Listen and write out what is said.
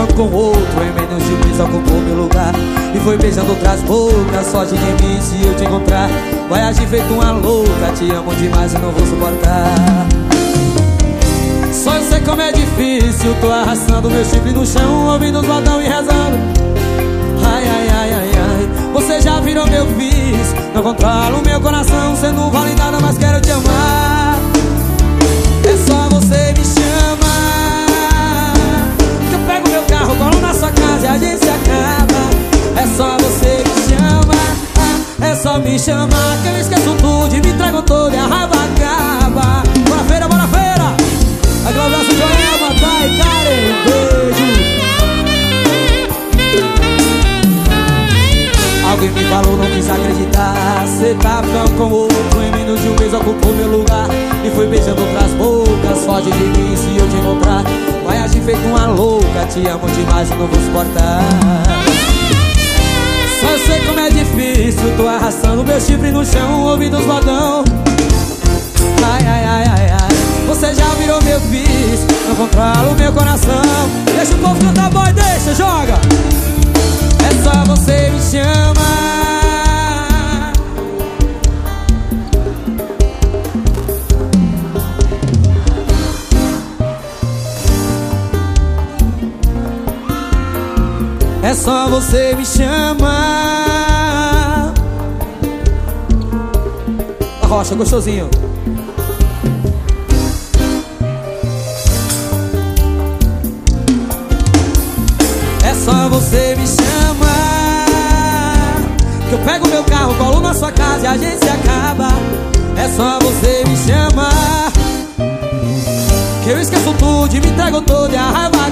ficando com outro Em menos de um mês ocupou meu lugar. E foi beijando outras bocas Sorte de mim se eu te encontrar. Vai agir feito uma louca Te amo demais e não vou suportar. Só eu sei como é difícil Tô arrastando meu chifre no chão Ouvindo os botão e rezando. Ai, ai, ai, ai, ai. Você já virou meu vício Não controlo meu coração me chamar Que eu esqueço tudo e me trago todo E a raiva acaba Bora feira, bora feira. Aquele abraço Joelma, Thay, Karen Beijo. Alguém me falou, não quis acreditar. Cê tá ficando com outro Em menos de um mês ocupou meu lugar. E foi beijando outras bocas Foge de mim se eu te encontrar. Vai agir feito uma louca Te amo demais e não vou suportar Só sei como é difícil Tô arrastando meu chifre no chão Ouvindo os modão Ai, ai, ai, ai, ai. Você já virou meu vício Não controlo meu coração. Deixa o povo cantar boy, deixa, joga. É só você me chamar É só você me chamar. A rocha, gostosinho. É só você me chamar. Que eu pego meu carro, colo na sua casa e a gente se acaba. É só você me chamar. Que eu esqueço tudo e me entrego todo e a raiva